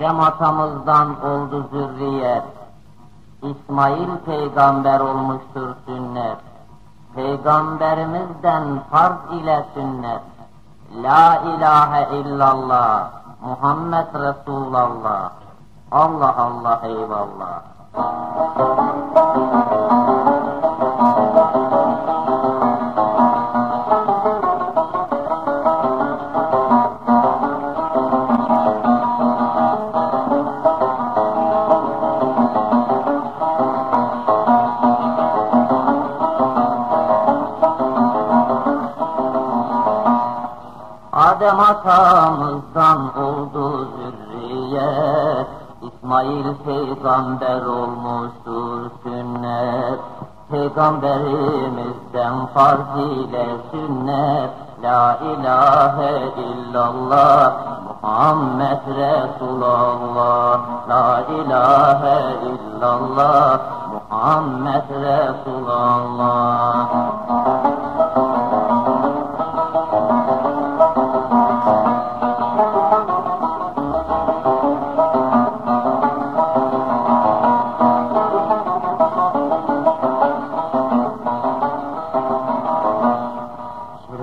Adem atamızdan oldu zürriyet. İsmail peygamber olmuştur sünnet. Peygamberimizden farz ile sünnet. La ilahe illallah. Muhammed Resulallah. Allah Allah eyvallah. Adem atamızdan oldu zürriyet İsmail peygamber olmuştur sünnet. Peygamberimizden farz ile sünnet. La ilahe illallah Muhammed Resulallah La ilahe illallah Muhammed Resulallah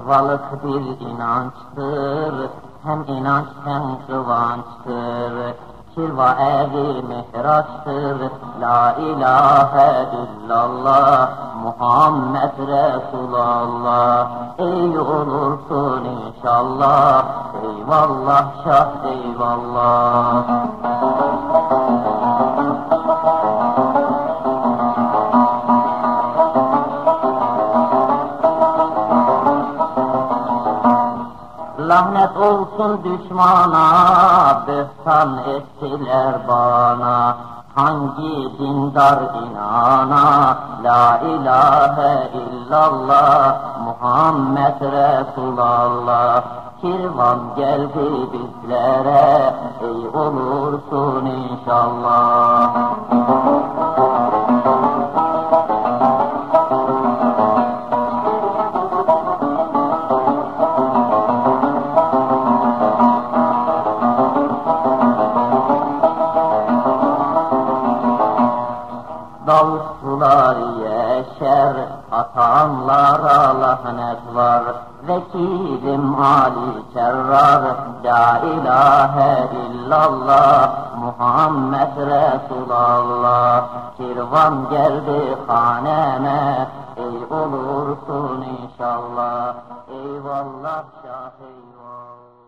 Şirvalık bir inançtır, hem inanç hem kıvançtır. Şirva evi mihraçtır, la ilahe illallah, Muhammed Resulallah. Ey olursun inşallah, eyvallah şah eyvallah. Lahnet olsun düşmana, böhtan ettiler bana. Hangi dindar inana, la ilahe illallah, Muhammed Resulallah. Kirvan geldi bizlere, ey olursun yeşer, atanlara lahnet var. Vekilim Ali Kerrar, La ilahe illallah, Muhammed Resulallah. Kirvan geldi haneme, ey olursun inşallah. Eyvallah şah eyvallah.